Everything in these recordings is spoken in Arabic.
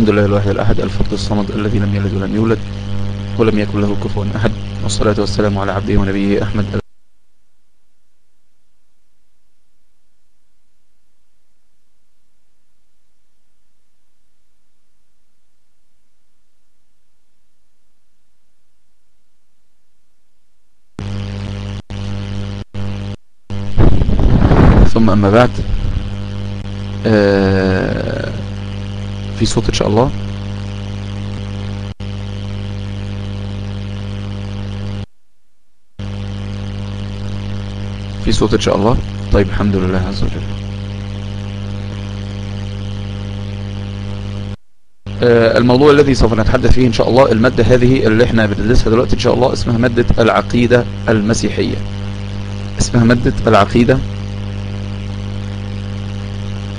الحمد لله الواحد الأحد الفرد الصمد الذي لم يلد ولم يولد ولم يكن له كفوا أحد والصلاة والسلام على عبده ونبيه أحمد. ثم أما بعد آه في صوت إن شاء الله. في صوت إن شاء الله. طيب الحمد لله عز وجل. آه الموضوع الذي سوف نتحدث فيه إن شاء الله المادة هذه اللي إحنا بندرسها دلوقتي إن شاء الله اسمها مادة العقيدة المسيحية. اسمها مادة العقيدة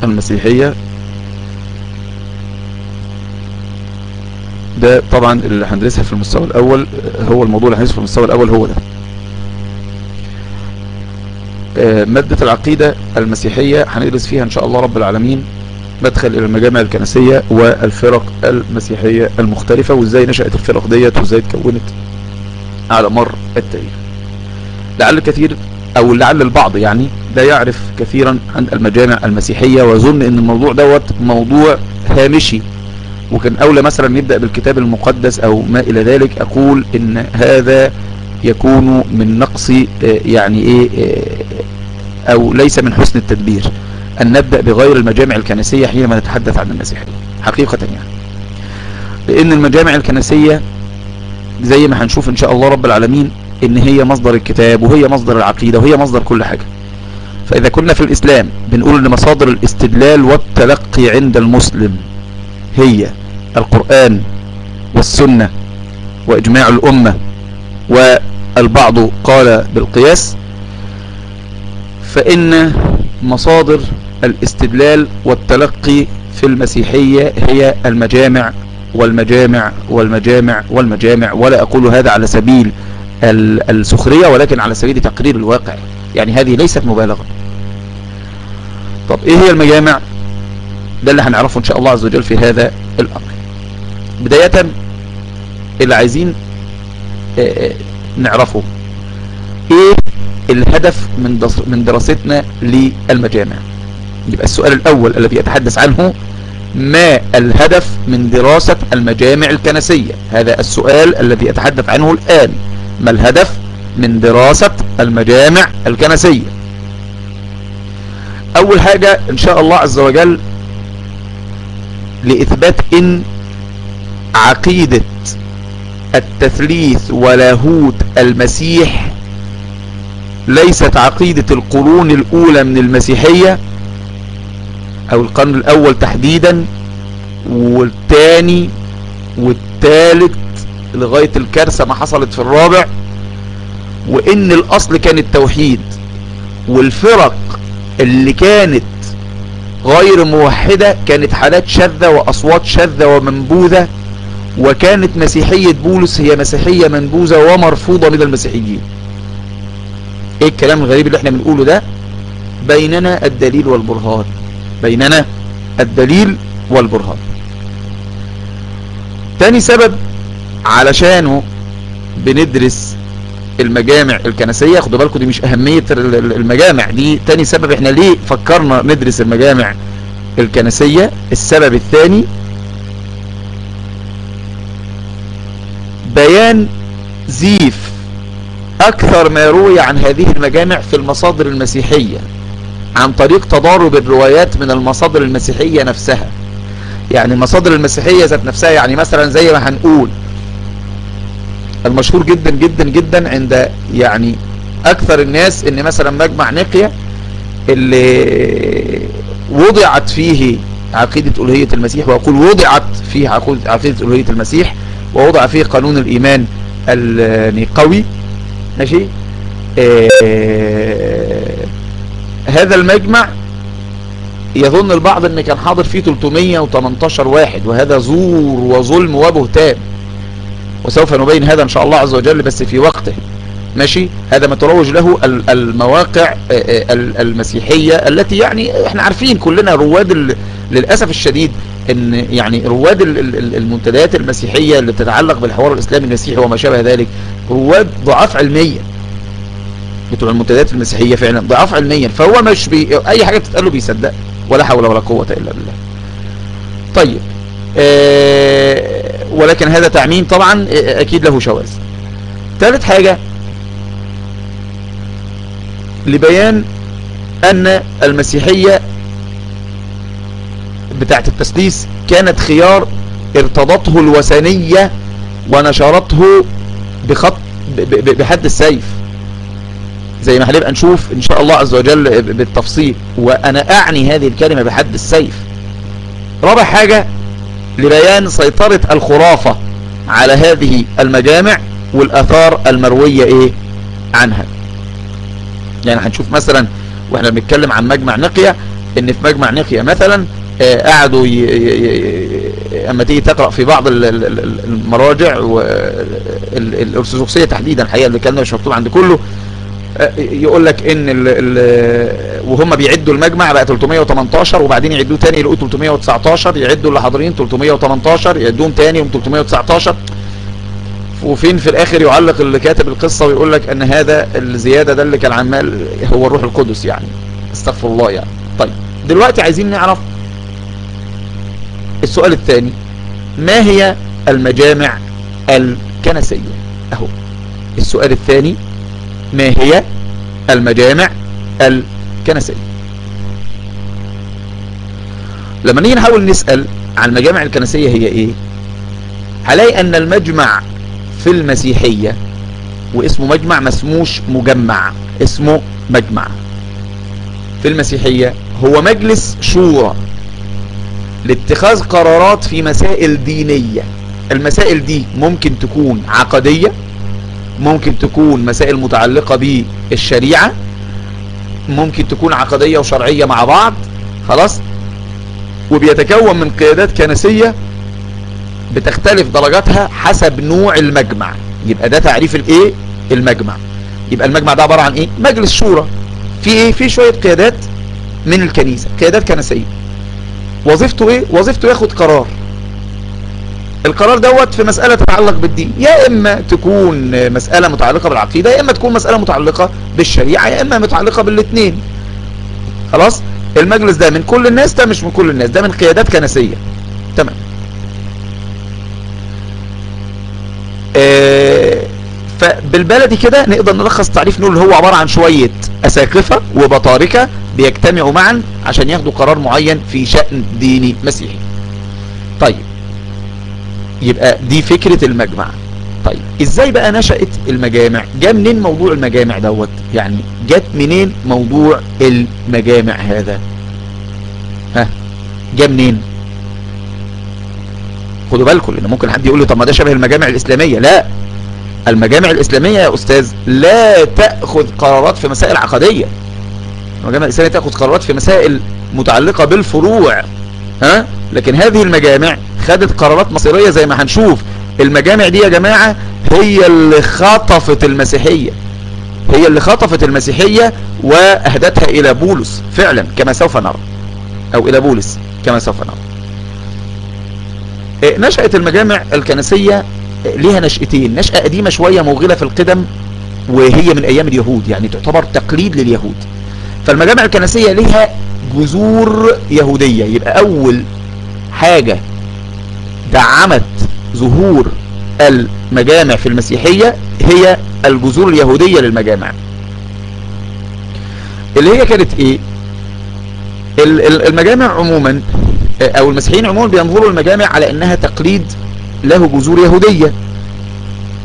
المسيحية. ده طبعا اللي هندرسها في المستوى الأول هو الموضوع اللي هندرسه في المستوى الأول هو ده. مادة العقيدة المسيحية هندرس فيها إن شاء الله رب العالمين مدخل إلى المجامع الكنسية والفرق المسيحية المختلفة وإزاي نشأت الفرق ديت وإزاي اتكونت على مر التاريخ. لعل كثير أو لعل البعض يعني لا يعرف كثيرا عن المجامع المسيحية ويظن إن الموضوع دوت موضوع هامشي. وكان أولى مثلا نبدأ بالكتاب المقدس أو ما إلى ذلك أقول إن هذا يكون من نقص يعني إيه أو ليس من حسن التدبير. أن نبدأ بغير المجامع الكنسية حينما نتحدث عن المسيحية حقيقة يعني. لأن المجامع الكنسية زي ما هنشوف إن شاء الله رب العالمين إن هي مصدر الكتاب وهي مصدر العقيدة وهي مصدر كل حاجة. فإذا كنا في الإسلام بنقول إن مصادر الاستدلال والتلقي عند المسلم هي القرآن والسنة وإجماع الأمة والبعض قال بالقياس فإن مصادر الاستدلال والتلقي في المسيحية هي المجامع والمجامع والمجامع والمجامع ولا أقول هذا على سبيل السخرية ولكن على سبيل تقرير الواقع. يعني هذه ليست مبالغة. طب إيه هي المجامع؟ ده اللي هنعرفه إن شاء الله عز وجل في هذا الأمر. بداية اللي عايزين آه نعرفه. إيه الهدف من من دراستنا للمجامع؟ يبقى السؤال الأول الذي يتحدث عنه ما الهدف من دراسة المجامع الكنسية؟ هذا السؤال الذي يتحدث عنه الآن. ما الهدف من دراسة المجامع الكنسية؟ أول حاجة إن شاء الله عز وجل لإثبات إن عقيدة التثليث ولاهوت المسيح ليست عقيدة القرون الأولى من المسيحية أو القرن الأول تحديدا والثاني والثالث لغاية الكارثة ما حصلت في الرابع وإن الأصل كان التوحيد والفرق اللي كانت غير موحدة كانت حالات شاذة وأصوات شاذة ومنبوذة وكانت مسيحية بولس هي مسيحية منبوذة ومرفوضة من المسيحيين. إيه الكلام الغريب اللي إحنا بنقوله ده؟ بيننا الدليل والبرهان. بيننا الدليل والبرهان. تاني سبب علشانه بندرس المجامع الكنسية. خدوا بالكم دي مش أهمية المجامع دي تاني سبب إحنا ليه فكرنا ندرس المجامع الكنسية. السبب الثاني بيان زيف أكثر ما روي عن هذه المجامع في المصادر المسيحية عن طريق تضارب الروايات من المصادر المسيحية نفسها. يعني المصادر المسيحية ذات نفسها يعني مثلا زي ما هنقول المشهور جدا جدا جدا عند يعني أكثر الناس إن مثلا مجمع نقية اللي وضعت فيه عقيدة ألوهية المسيح وأقول وضعت فيه عقيدة ألوهية المسيح ووضع فيه قانون الإيمان النقوي. ماشي؟ آه هذا المجمع يظن البعض إن كان حاضر فيه 318 واحد وهذا زور وظلم وبهتان. وسوف نبين هذا إن شاء الله عز وجل بس في وقته. ماشي؟ هذا ما تروج له المواقع المسيحية التي يعني إحنا عارفين كلنا رواد للأسف الشديد إن يعني رواد المنتديات المسيحية اللي بتتعلق بالحوار الإسلامي المسيحي وما شابه ذلك رواد ضعاف علميا. بتوع المنتديات المسيحية فعلا ضعاف علميا. فهو مش بي أي حاجة بتتقاله بيصدق ولا حول ولا قوة إلا بالله. طيب آه ولكن هذا تعميم طبعا أكيد له شواذ. ثالث حاجة لبيان أن المسيحية بتاعت التسليس كانت خيار ارتضته الوثنية ونشرته بخط بحد السيف. زي ما هنبقى نشوف إن شاء الله عز وجل بالتفصيل. وأنا أعني هذه الكلمة بحد السيف. رابع حاجة لبيان سيطرة الخرافة على هذه المجامع والآثار المروية إيه؟ عنها. يعني هنشوف مثلا وإحنا بنتكلم عن مجمع نقية إن في مجمع نقية مثلا قعدوا. أما تيجي تقرأ في بعض المراجع الأرثوذكسية تحديدا الحقيقة اللي كان مش مكتوب عند كله يقول لك إن ال ال وهم بيعدوا المجمع بقى 318 وبعدين يعدوه تاني يلاقوا 319 يعدوا اللي حاضرين 318 يعدوهم تاني يوم 319 وفين في الآخر يعلق اللي كاتب القصة ويقول لك إن هذا الزيادة ده اللي كان عمال هو الروح القدس يعني استغفر الله يعني طيب دلوقتي عايزين نعرف السؤال الثاني ما هي المجامع الكنسية؟ أهو. السؤال الثاني ما هي المجامع الكنسية؟ لما نيجي نحاول نسأل عن المجامع الكنسية هي إيه هلاقي أن المجمع في المسيحية واسمه مجمع مسموش مجمع اسمه مجمع. في المسيحية هو مجلس شورى. لاتخاذ قرارات في مسائل دينية. المسائل دي ممكن تكون عقدية ممكن تكون مسائل متعلقة بالشريعة ممكن تكون عقدية وشرعية مع بعض خلاص؟ وبيتكون من قيادات كنسية بتختلف درجاتها حسب نوع المجمع. يبقى ده تعريف الايه؟ المجمع. يبقى المجمع ده عبارة عن إيه؟ مجلس شورى. في إيه؟ في شوية قيادات من الكنيسة قيادات كنسية. وظيفته إيه؟ وظيفته ياخد قرار. القرار دوت في مسألة تتعلق بالدين. يا إما تكون مسألة متعلقة بالعقيدة يا إما تكون مسألة متعلقة بالشريعة يا إما متعلقة بالاثنين خلاص؟ المجلس ده من كل الناس ده مش من كل الناس ده من قيادات كنسية. تمام. آه فبالبلدي كده نقدر نلخص تعريف نقول هو عبارة عن شوية أساقفة وبطاركة بيجتمعوا معا عشان ياخدوا قرار معين في شأن ديني مسيحي. طيب. يبقى دي فكرة المجمع. طيب. إزاي بقى نشأت المجامع؟ جاء منين موضوع المجامع دوت؟ يعني جت منين موضوع المجامع هذا؟ ها؟ جاء منين؟ خدوا بالكم لأن ممكن حد يقول لي طب ما ده شبه المجامع الإسلامية. لا. المجامع الإسلامية يا أستاذ لا تأخذ قرارات في مسائل عقدية. المجامع الإسلامية تأخذ قرارات في مسائل متعلقة بالفروع. ها؟ لكن هذه المجامع خدت قرارات مصيرية زي ما هنشوف. المجامع دي يا جماعة هي اللي خطفت المسيحية. هي اللي خطفت المسيحية وأهدتها إلى بولس فعلا كما سوف نرى. أو إلى بولس كما سوف نرى. نشأت المجامع الكنسية ليها نشأتين. نشأة قديمة شوية موغلة في القدم وهي من أيام اليهود يعني تعتبر تقليد لليهود. فالمجامع الكنسية ليها جذور يهودية. يبقى أول حاجة دعمت ظهور المجامع في المسيحية هي الجذور اليهودية للمجامع. اللي هي كانت إيه؟ المجامع عموما أو المسيحيين عموما بينظروا المجامع على إنها تقليد له جذور يهودية.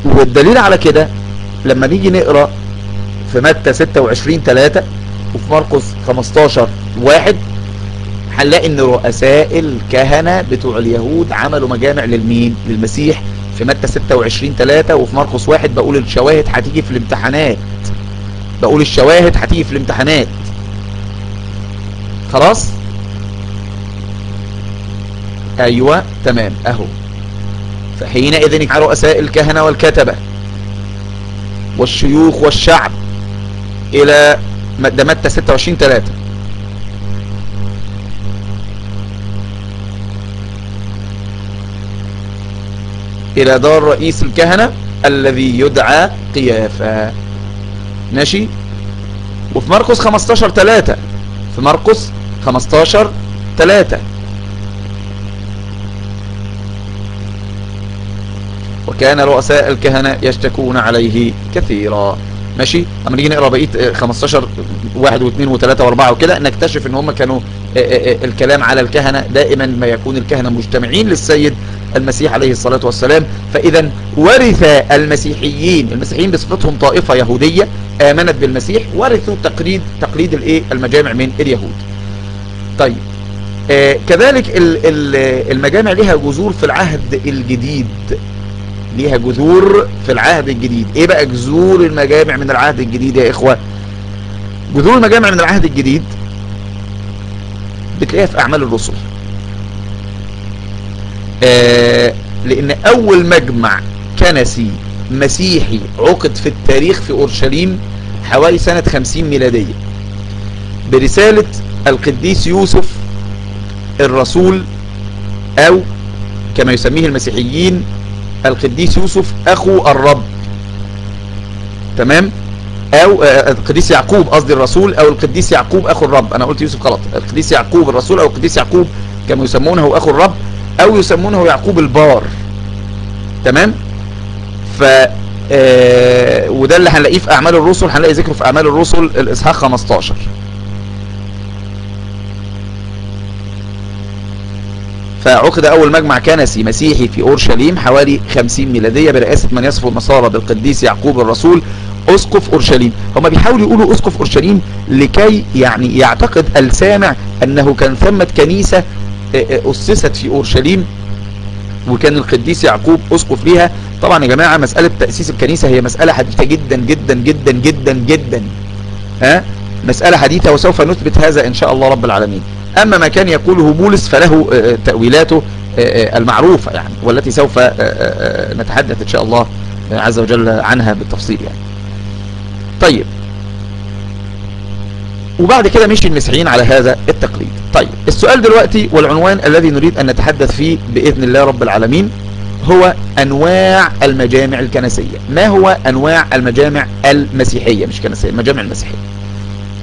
والدليل على كده لما نيجي نقرأ في متى 26 3 وفي مرقس 15 1 هنلاقي إن رؤساء الكهنة بتوع اليهود عملوا مجامع للمين؟ للمسيح. في متى 26 3 وفي مرقس 1 بقول الشواهد هتيجي في الامتحانات. بقول الشواهد هتيجي في الامتحانات. خلاص؟ أيوه تمام أهو. فحينئذ على رؤساء الكهنة والكتبة والشيوخ والشعب إلى ده متى 26 3 إلى دار رئيس الكهنة الذي يدعى قيافة. ماشي؟ وفي مرقس 15 3 في مرقس 15 3 وكان رؤساء الكهنة يشتكون عليه كثيرا. ماشي؟ أما نيجي نقرأ بقية 15 1 و2 و3 و4 وكده نكتشف إن هم كانوا آه، آه، آه، الكلام على الكهنة دائما ما يكون الكهنة مجتمعين للسيد المسيح عليه الصلاة والسلام. فاذا ورث المسيحيين المسيحيين بصفتهم طائفة يهودية آمنت بالمسيح ورثوا تقليد تقليد الإيه؟ المجامع من اليهود. طيب كذلك المجامع لها جذور في العهد الجديد. ليها جذور في العهد الجديد. إيه بقى جذور المجامع من العهد الجديد يا إخوة؟ جذور المجامع من العهد الجديد بتلاقيها في أعمال الرسل. آه لأن أول مجمع كنسي مسيحي عقد في التاريخ في أورشليم حوالي سنة 50 ميلادية برسالة القديس يوسف الرسول أو كما يسميه المسيحيين القديس يوسف أخو الرب. تمام؟ أو آه، القديس يعقوب قصدي الرسول أو القديس يعقوب أخو الرب. أنا قلت يوسف غلط. القديس يعقوب الرسول أو القديس يعقوب كما يسمونه أخو الرب أو يسمونه يعقوب البار. تمام؟ ف آه وده اللي هنلاقيه في أعمال الرسل. هنلاقي ذكره في أعمال الرسل الإصحاح 15 فعقد أول مجمع كنسي مسيحي في أورشليم حوالي 50 ميلادية برئاسة من يصف النصارى بالقديس يعقوب الرسول أسقف أورشليم. هم بيحاولوا يقولوا أسقف أورشليم لكي يعني يعتقد السامع أنه كان ثمة كنيسة آه، آه، أسست في أورشليم وكان القديس يعقوب أسقف ليها طبعا يا جماعة مسألة تأسيس الكنيسة هي مسألة حديثة جدا جدا جدا جدا جدا ها؟ مسألة حديثة وسوف نثبت هذا إن شاء الله رب العالمين. أما ما كان يقوله بولس فله آه، آه، تأويلاته آه، المعروفة يعني والتي سوف نتحدث إن شاء الله عز وجل عنها بالتفصيل يعني. طيب. وبعد كده مشي المسيحيين على هذا التقليد. طيب. السؤال دلوقتي والعنوان الذي نريد أن نتحدث فيه بإذن الله رب العالمين هو أنواع المجامع الكنسية. ما هو أنواع المجامع المسيحية؟ مش كنسية المجامع المسيحية.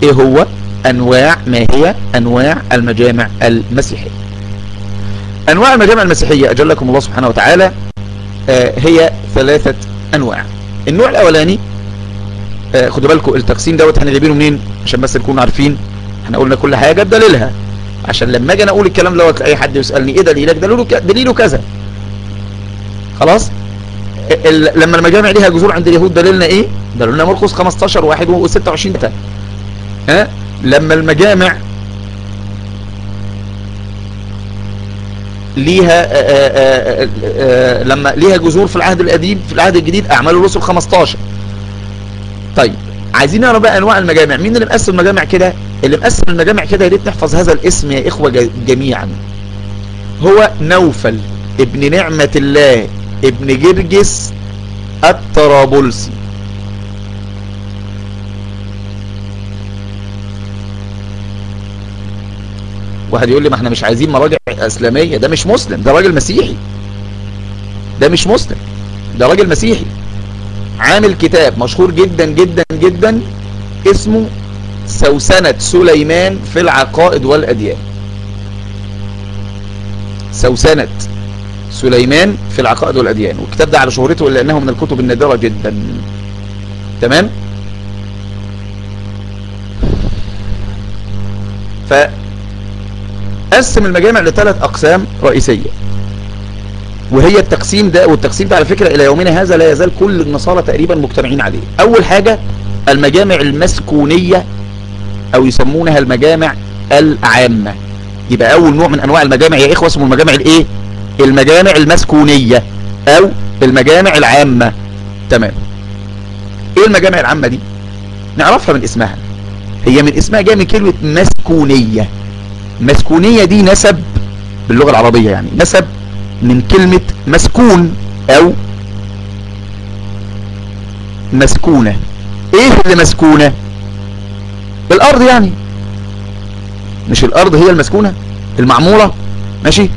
إيه هو؟ أنواع ما هي أنواع المجامع المسيحية. أنواع المجامع المسيحية أجلكم الله سبحانه وتعالى آه، هي ثلاثة أنواع. النوع الأولاني آه، خدوا بالكم التقسيم دوت إحنا جايبينه منين؟ عشان بس نكون عارفين. إحنا قلنا كل حاجة بدليلها. عشان لما أجي أقول الكلام دوت اي حد يسألني إيه دليلك؟ دليله دليله كذا. خلاص؟ لما المجامع ليها جذور عند اليهود دليلنا إيه؟ دليلنا مرقس 15 1 و26 ها؟ لما المجامع ليها آآ آآ آآ لما ليها جذور في العهد القديم في العهد الجديد أعمال الرسل 15 طيب عايزين نعرف بقى أنواع المجامع. مين اللي مقسم المجامع كده؟ اللي مقسم المجامع كده يا ريت نحفظ هذا الاسم يا إخوة جميعا؟ هو نوفل ابن نعمة الله ابن جرجس الطرابلسي. واحد يقول لي ما إحنا مش عايزين مراجع إسلامية. ده مش مسلم ده راجل مسيحي. ده مش مسلم ده راجل مسيحي. عامل كتاب مشهور جدا جدا جدا اسمه سوسنة سليمان في العقائد والأديان. سوسنة سليمان في العقائد والأديان. والكتاب ده على شهرته إلا أنه من الكتب النادرة جدا. تمام؟ ف قسم المجامع لثلاث أقسام رئيسية. وهي التقسيم ده والتقسيم ده على فكرة إلى يومنا هذا لا يزال كل النصارى تقريبا مجتمعين عليه. أول حاجة المجامع المسكونية أو يسمونها المجامع العامة. يبقى أول نوع من أنواع المجامع يا إخوة اسمه المجامع الإيه؟ المجامع المسكونية أو المجامع العامة. تمام. إيه المجامع العامة دي؟ نعرفها من اسمها. هي من اسمها جاي من كلمة مسكونية. مسكونية دي نسب باللغة العربية يعني نسب من كلمة مسكون أو مسكونة. إيه اللي مسكونة؟ الأرض يعني. مش الأرض هي المسكونة؟ المعمورة؟ ماشي.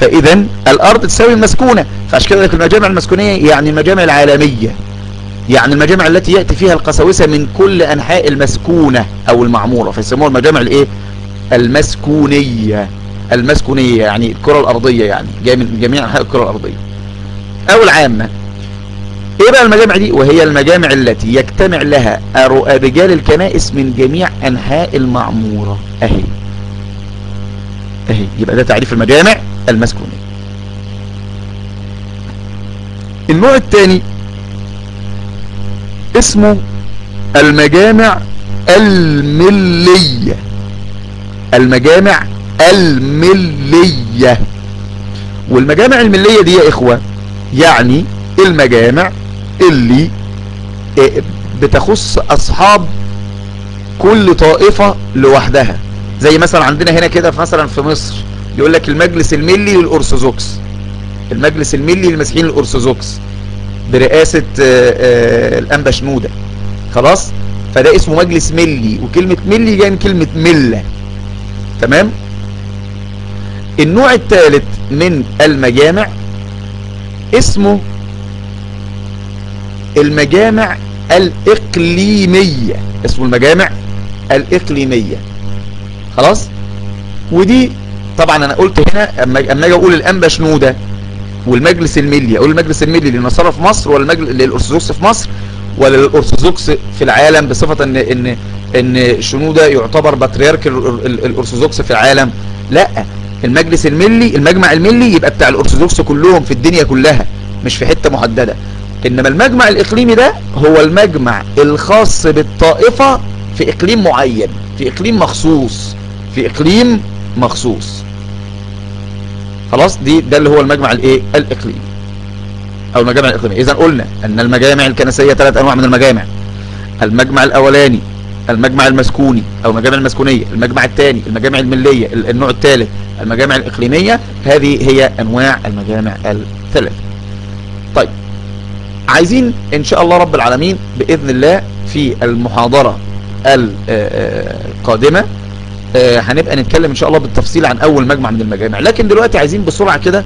فاذا الأرض تساوي المسكونة. فعشان كده المجامع المسكونية يعني المجامع العالمية. يعني المجامع التي يأتي فيها القساوسة من كل أنحاء المسكونة أو المعمورة. فيسموها المجامع الإيه؟ المسكونية. المسكونية يعني الكرة الأرضية يعني جاي من جميع أنحاء الكرة الأرضية. أو العامة إيه بقى المجامع دي؟ وهي المجامع التي يجتمع لها رجال الكنائس من جميع أنحاء المعمورة. أهي. أهي. يبقى ده تعريف المجامع المسكونية. النوع الثاني اسمه المجامع الملية. المجامع الملية. والمجامع الملية دي يا إخوة يعني المجامع اللي بتخص أصحاب كل طائفة لوحدها. زي مثلا عندنا هنا كده مثلا في مصر يقول لك المجلس الملي للأرثوذكس. المجلس الملي للمسيحيين الأرثوذكس برئاسة الأنبا شنودة. خلاص؟ فده اسمه مجلس ملي وكلمة ملي جاي من كلمة ملة. تمام؟ النوع الثالث من المجامع اسمه المجامع الإقليمية. اسمه المجامع الإقليمية. خلاص؟ ودي طبعا أنا قلت هنا اما أجي أقول الانبا شنودة والمجلس الملي. أقول المجلس الملي للنصارى في مصر ولا المجلس للأرثوذكس في مصر ولا للأرثوذكس في العالم بصفة ان إن إن شنودة يعتبر بطريرك الأرثوذكس في العالم. لا المجلس الملي المجمع الملي يبقى بتاع الأرثوذكس كلهم في الدنيا كلها مش في حتة محددة. إنما المجمع الإقليمي ده هو المجمع الخاص بالطائفة في إقليم معين في إقليم مخصوص في إقليم مخصوص. خلاص دي ده اللي هو المجمع الإيه؟ الإقليمي. أو المجامع الإقليمية. إذا قلنا أن المجامع الكنسية ثلاث أنواع من المجامع. المجمع الأولاني المجمع المسكوني أو المجامع المسكونية المجمع الثاني المجامع الملية النوع الثالث المجامع الإقليمية هذه هي أنواع المجامع الثلاث. طيب عايزين إن شاء الله رب العالمين بإذن الله في المحاضرة القادمة هنبقى نتكلم إن شاء الله بالتفصيل عن أول مجمع من المجامع. لكن دلوقتي عايزين بسرعة كده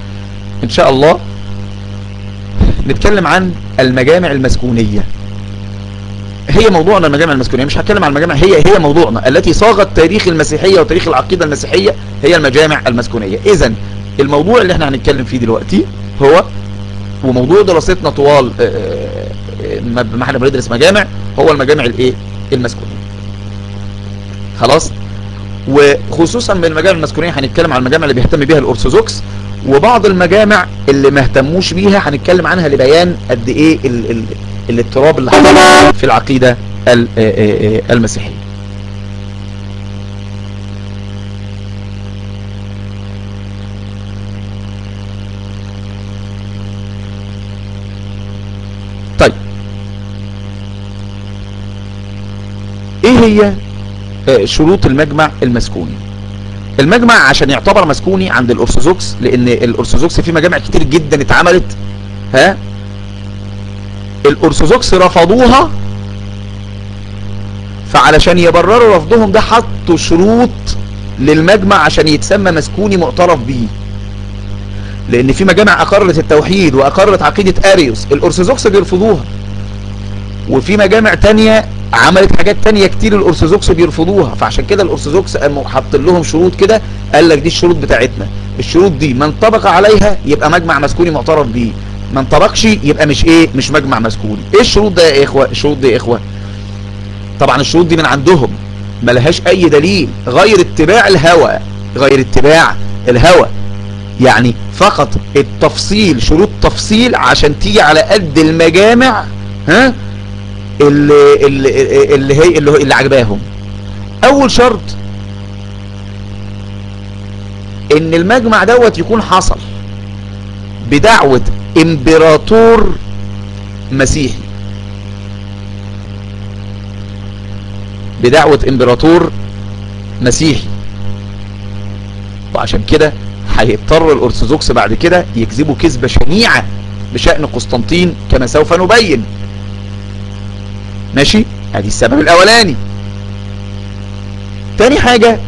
إن شاء الله نتكلم عن المجامع المسكونية. هي موضوعنا المجامع المسكونية مش هتكلم عن المجامع هي هي موضوعنا. التي صاغت تاريخ المسيحية وتاريخ العقيدة المسيحية هي المجامع المسكونية. إذا الموضوع اللي إحنا هنتكلم فيه دلوقتي هو وموضوع دراستنا طوال ما إحنا بندرس مجامع هو المجامع الإيه؟ المسكونية. خلاص؟ وخصوصا من المجامع المسكونية هنتكلم عن المجامع اللي بيهتم بيها الأرثوذكس وبعض المجامع اللي ما اهتموش بيها هنتكلم عنها لبيان قد إيه الاضطراب اللي حصل في العقيدة المسيحية. طيب. إيه هي شروط المجمع المسكوني؟ المجمع عشان يعتبر مسكوني عند الأرثوذكس لأن الأرثوذكس في مجامع كتير جدا اتعملت ها؟ الأرثوذكس رفضوها فعلشان يبرروا رفضهم ده حطوا شروط للمجمع عشان يتسمى مسكوني معترف به. لأن في مجامع أقرت التوحيد وأقرت عقيدة آريوس الأرثوذكس بيرفضوها. وفي مجامع تانية عملت حاجات تانية كتير الأرثوذكس بيرفضوها. فعشان كده الأرثوذكس قاموا حاطين لهم شروط كده قال لك دي الشروط بتاعتنا. الشروط دي من طبق عليها يبقى مجمع مسكوني معترف بيه ما انطبقش يبقى مش إيه؟ مش مجمع مسكوني إيه الشروط ده يا إخوة؟ الشروط دي يا إخوة. طبعا الشروط دي من عندهم. ما لهاش أي دليل. غير اتباع الهوى. غير اتباع الهوى. يعني فقط التفصيل شروط تفصيل عشان تيجي على قد المجامع ها؟ اللي اللي اللي هي اللي, اللي عجباهم. أول شرط إن المجمع دوت يكون حصل بدعوة امبراطور مسيحي. بدعوة امبراطور مسيحي. وعشان كده هيضطر الأرثوذكس بعد كده يكذبوا كذبة شنيعة بشأن قسطنطين كما سوف نبين. ماشي؟ ادي السبب الأولاني. تاني حاجة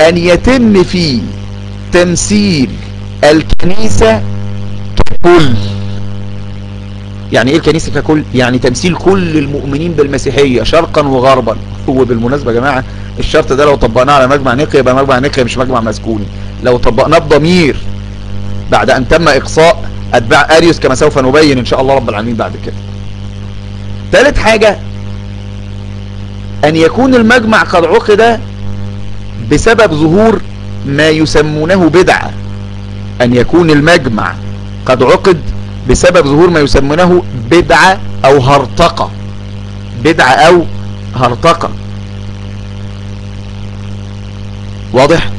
أن يتم فيه تمثيل الكنيسة ككل. يعني إيه الكنيسة ككل؟ يعني تمثيل كل المؤمنين بالمسيحية شرقا وغربا. هو بالمناسبة يا جماعة الشرط ده لو طبقناه على مجمع نقية يبقى مجمع نقية مش مجمع مسكوني. لو طبقناه بضمير بعد أن تم إقصاء أتباع أريوس كما سوف نبين إن شاء الله رب العالمين بعد كده. ثالث حاجة أن يكون المجمع قد عقد بسبب ظهور ما يسمونه بدعة أن يكون المجمع قد عقد بسبب ظهور ما يسمونه بدعة أو هرطقة. بدعة أو هرطقة. واضح؟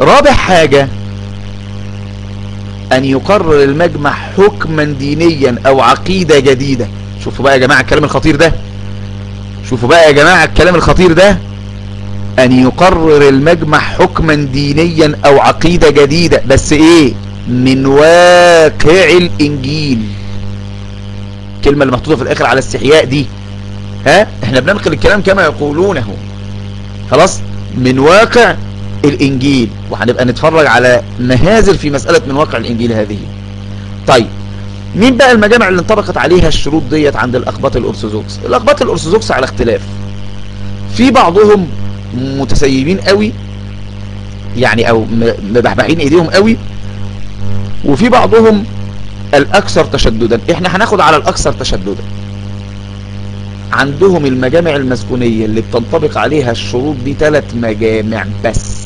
رابع حاجة أن يقرر المجمع حكما دينيا أو عقيدة جديدة. شوفوا بقى يا جماعة الكلام الخطير ده. شوفوا بقى يا جماعة الكلام الخطير ده. أن يقرر المجمع حكما دينيا أو عقيدة جديدة. بس إيه؟ من واقع الإنجيل. الكلمة اللي محطوطة في الآخر على استحياء دي. ها؟ إحنا بننقل الكلام كما يقولونه. خلاص؟ من واقع الإنجيل. وهنبقى نتفرج على نهازل في مسألة من واقع الإنجيل هذه. طيب مين بقى المجامع اللي انطبقت عليها الشروط ديت عند الاقباط الأرثوذكس؟ الاقباط الأرثوذكس على اختلاف. في بعضهم متسيبين قوي يعني أو مبحبحين إيديهم قوي وفي بعضهم الأكثر تشددا. إحنا هناخد على الأكثر تشددا. عندهم المجامع المسكونية اللي بتنطبق عليها الشروط دي ثلاث مجامع بس.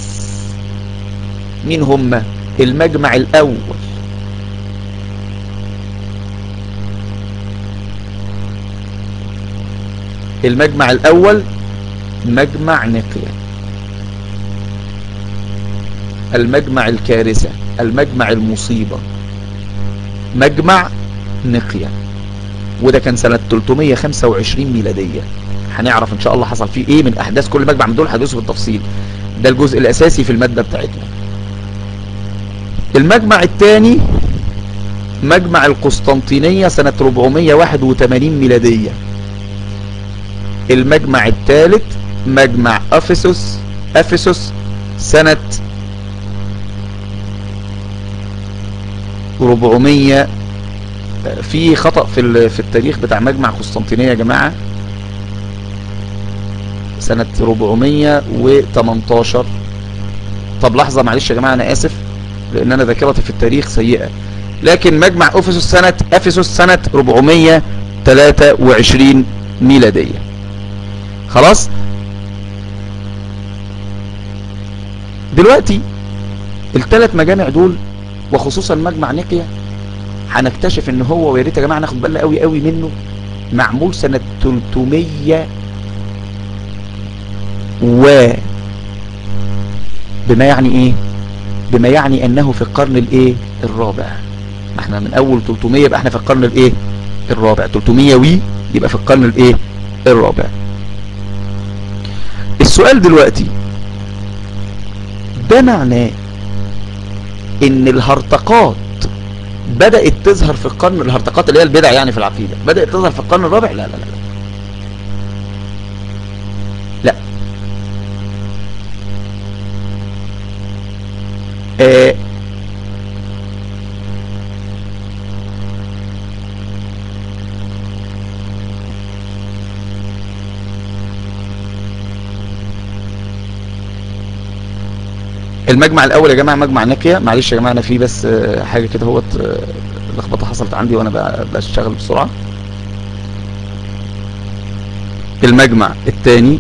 مين هم؟ المجمع الأول. المجمع الأول مجمع نقية. المجمع الكارثة المجمع المصيبة. مجمع نقية. وده كان سنة 325 ميلادية. هنعرف إن شاء الله حصل فيه إيه من أحداث كل مجمع. من دول هدوسه بالتفصيل ده الجزء الأساسي في المادة بتاعتنا. المجمع الثاني مجمع القسطنطينية سنة 481 ميلادية. المجمع الثالث مجمع أفسس أفسس سنة 400 في خطأ في في التاريخ بتاع مجمع قسطنطينية يا جماعة. سنة 418 طب لحظة معلش يا جماعة أنا آسف لأن أنا ذاكرتي في التاريخ سيئة. لكن مجمع أفسس سنة أفسس سنة 423 ميلادية. خلاص؟ دلوقتي الثلاث مجامع دول وخصوصا مجمع نيقيا هنكتشف إن هو ويا ريت يا جماعة ناخد بالنا قوي قوي منه معمول سنة 300 و بما يعني إيه؟ بما يعني أنه في القرن الإيه؟ الرابع. إحنا من أول 300 يبقى إحنا في القرن الإيه؟ الرابع. 300 وي يبقى في القرن الإيه؟ الرابع. السؤال دلوقتي ده معناه إن الهرطقات بدأت تظهر في القرن الهرطقات اللي هي البدع يعني في العقيدة بدأت تظهر في القرن الرابع؟ لا لا لا. لا. آه المجمع الأول يا جماعة مجمع نقية. معلش يا جماعة أنا في بس حاجة كده أهوت لخبطة حصلت عندي وأنا بشتغل بسرعة. المجمع الثاني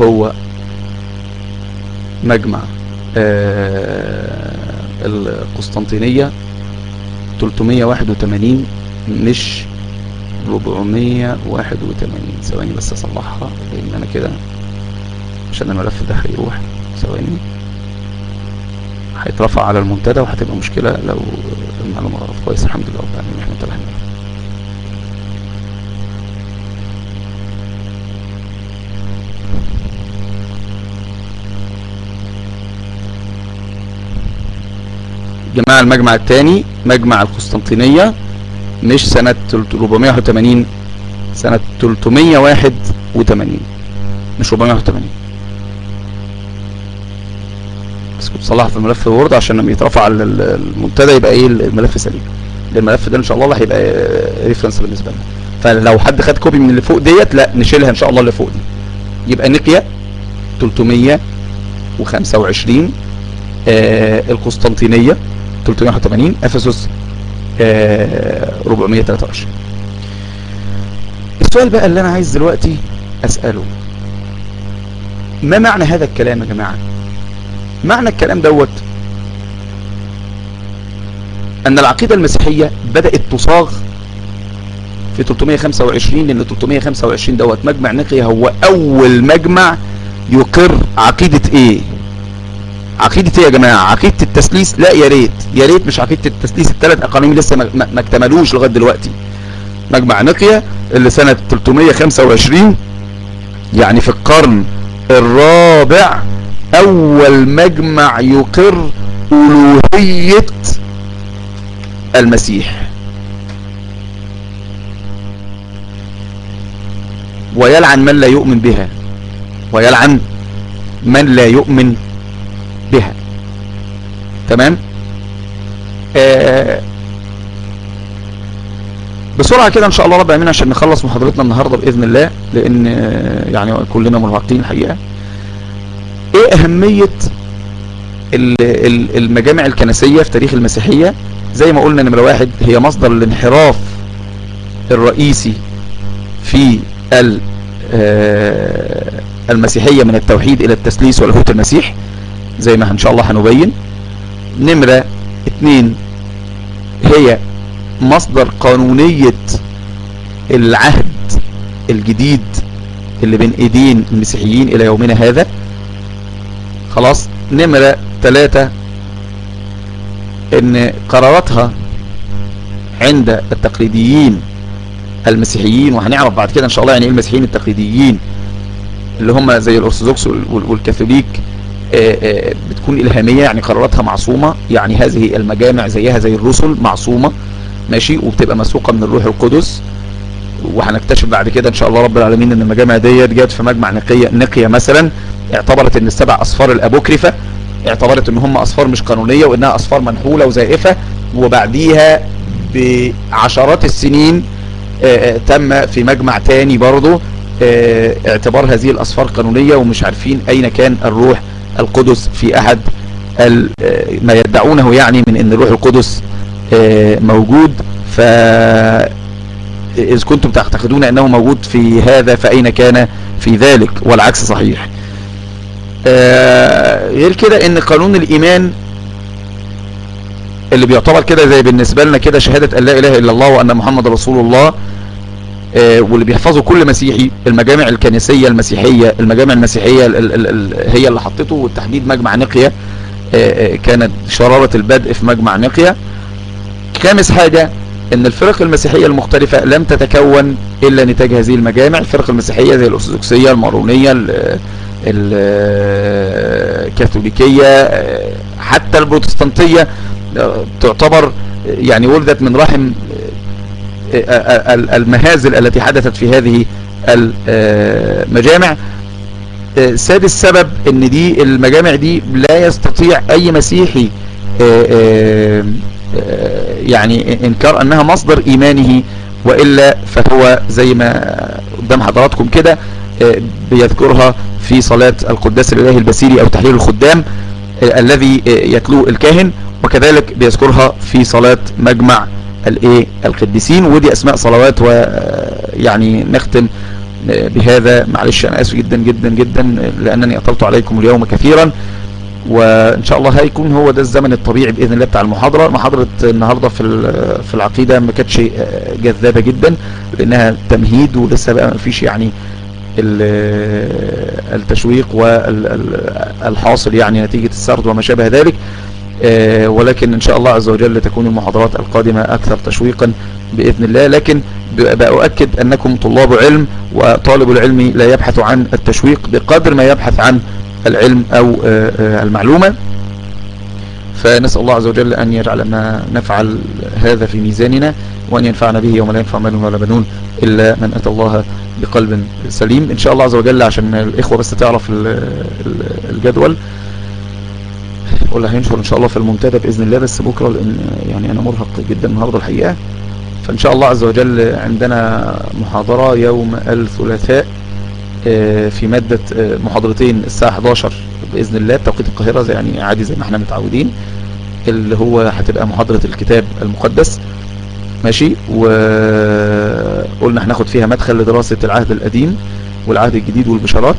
هو مجمع القسطنطينية 381 مش 481 ثواني بس أصلحها لأن أنا كده عشان الملف ده هيروح ثواني. هيترفع على المنتدى وهتبقى مشكلة لو المعلومة غلط. كويس الحمد لله رب العالمين. إحنا انتبهنا جماعة المجمع الثاني مجمع القسطنطينية. مش سنة 481 سنة 381 مش 481 بس كنت صلحت في الملف وورد عشان لما يترفع على المنتدى يبقى إيه؟ الملف سليم. الملف ده إن شاء الله هيبقى reference بالنسبة لنا. فلو حد خد copy من اللي فوق ديت لا نشيلها إن شاء الله اللي فوق دي. يبقى نقيا 325 آه القسطنطينية 381 أفسس آه 423 السؤال بقى اللي أنا عايز دلوقتي أسأله ما معنى هذا الكلام يا جماعة؟ معنى الكلام دوت أن العقيدة المسيحية بدأت تصاغ في 325 لأن 325 دوت مجمع نقيا هو أول مجمع يقر عقيدة إيه؟ عقيدة إيه يا جماعة؟ عقيدة التسليس لا يا ريت. يا ريت مش عقيدة التسليس الثلاث اقانيم لسه ما, اكتملوش لغاية دلوقتي. مجمع نقيا اللي سنة 325 يعني في القرن الرابع أول مجمع يقر ألوهية المسيح. ويلعن من لا يؤمن بها. ويلعن من لا يؤمن بها. تمام؟ آه بسرعة كده إن شاء الله رب العالمين عشان نخلص محاضرتنا النهاردة بإذن الله لأن آه يعني كلنا مرهقين الحقيقة. إيه أهمية المجامع الكنسية في تاريخ المسيحية؟ زي ما قلنا نمرة واحد هي مصدر الانحراف الرئيسي في المسيحية من التوحيد إلى التسليس ولاهوت المسيح. زي ما إن شاء الله هنبين. نمرة اتنين هي مصدر قانونية العهد الجديد اللي بين ايدين المسيحيين إلى يومنا هذا. خلاص نمرة ثلاثة إن قراراتها عند التقليديين المسيحيين وهنعرف بعد كده إن شاء الله يعني إيه المسيحيين التقليديين اللي هم زي الأرثوذكس والكاثوليك. بتكون إلهامية يعني قراراتها معصومة يعني هذه المجامع زيها زي الرسل معصومة ماشي؟ وبتبقى مسوقة من الروح القدس. وهنكتشف بعد كده إن شاء الله رب العالمين إن المجامع ديت جت في مجمع نقية نقية مثلا. اعتبرت إن السبع أصفار الأبوكريفة اعتبرت إن هم أصفار مش قانونية وإنها أصفار منحولة وزائفة. وبعديها بعشرات السنين آه تم في مجمع تاني برضو آه اعتبار هذه الأصفار قانونية ومش عارفين أين كان الروح القدس في أحد ما يدعونه يعني من إن الروح القدس آه موجود. ف إذ كنتم تعتقدون أنه موجود في هذا فأين كان في ذلك؟ والعكس صحيح. آه غير كده إن قانون الإيمان اللي بيعتبر كده زي بالنسبة لنا كده شهادة أن لا إله إلا الله وأن محمد رسول الله آه واللي بيحفظه كل مسيحي المجامع الكنسية المسيحية المجامع المسيحية ال ال ال هي اللي حطته والتحديد مجمع نقية آه كانت شرارة البدء في مجمع نقية خامس حاجة إن الفرق المسيحية المختلفة لم تتكون إلا نتاج هذه المجامع. الفرق المسيحية زي الأرثوذكسية المارونية الكاثوليكية حتى البروتستانتية تعتبر يعني ولدت من رحم المهازل التي حدثت في هذه المجامع سادس سبب إن دي المجامع دي لا يستطيع أي مسيحي يعني إنكار أنها مصدر إيمانه وإلا فهو زي ما قدام حضراتكم كده بيذكرها في صلاة القداس الإلهي البسيري أو تحرير الخدام الذي يتلو الكاهن وكذلك بيذكرها في صلاة مجمع الايه القديسين ودي أسماء صلوات ويعني نختم بهذا. معلش أنا آسف جدا جدا جدا لأنني أطلت عليكم اليوم كثيرا وان شاء الله هيكون هو ده الزمن الطبيعي بإذن الله بتاع المحاضرة. محاضرة النهارده في في العقيدة ما كانتش جذابة جدا لأنها تمهيد ولسه بقى ما فيش يعني التشويق والحاصل يعني نتيجة السرد وما شابه ذلك. ولكن إن شاء الله عز وجل تكون المحاضرات القادمة أكثر تشويقا بإذن الله. لكن بأؤكد أنكم طلاب علم وطالب العلم لا يبحث عن التشويق بقدر ما يبحث عن العلم أو المعلومة. فنسأل الله عز وجل أن يجعل ما نفعل هذا في ميزاننا وأن ينفعنا به يوم لا ينفع مال ولا بنون إلا من أتى الله بقلب سليم. إن شاء الله عز وجل عشان الإخوة بس تعرف الجدول. ولا هينشر إن شاء الله في المنتدى بإذن الله بس بكرة لأن يعني أنا مرهق جدا النهاردة الحقيقة. فإن شاء الله عز وجل عندنا محاضرة يوم الثلاثاء في مادة محاضرتين الساعة 11 بإذن الله بتوقيت القاهرة زي يعني عادي زي ما إحنا متعودين اللي هو هتبقى محاضرة الكتاب المقدس. ماشي؟ وقلنا هناخد فيها مدخل لدراسة العهد القديم والعهد الجديد والبشارات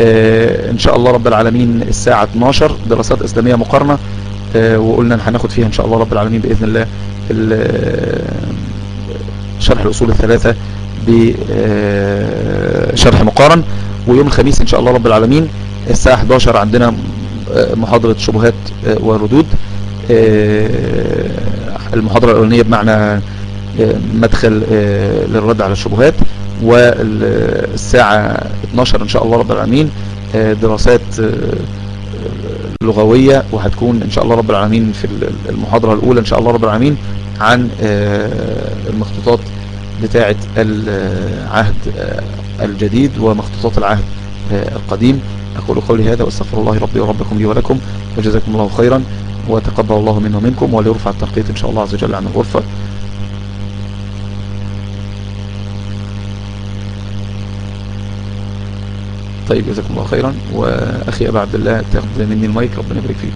إن شاء الله رب العالمين الساعة 12 دراسات إسلامية مقارنة آه وقلنا هناخد فيها إن شاء الله رب العالمين بإذن الله شرح الأصول الثلاثة بشرح مقارن. ويوم الخميس إن شاء الله رب العالمين الساعة 11 عندنا محاضرة شبهات وردود المحاضرة الأولانية بمعنى مدخل للرد على الشبهات. والساعة 12 إن شاء الله رب العالمين دراسات لغوية وهتكون إن شاء الله رب العالمين في المحاضرة الأولى إن شاء الله رب العالمين عن المخطوطات بتاعة العهد الجديد ومخطوطات العهد القديم. أقول قولي هذا وأستغفر الله ربي وربكم لي ولكم وجزاكم الله خيرا وتقبل الله منا ومنكم وليرفع التنقيط إن شاء الله عز وجل عن الغرفة. طيب جزاكم الله خيرا. وأخي أبا عبد الله تأخذ مني المايك ربنا يبارك فيك.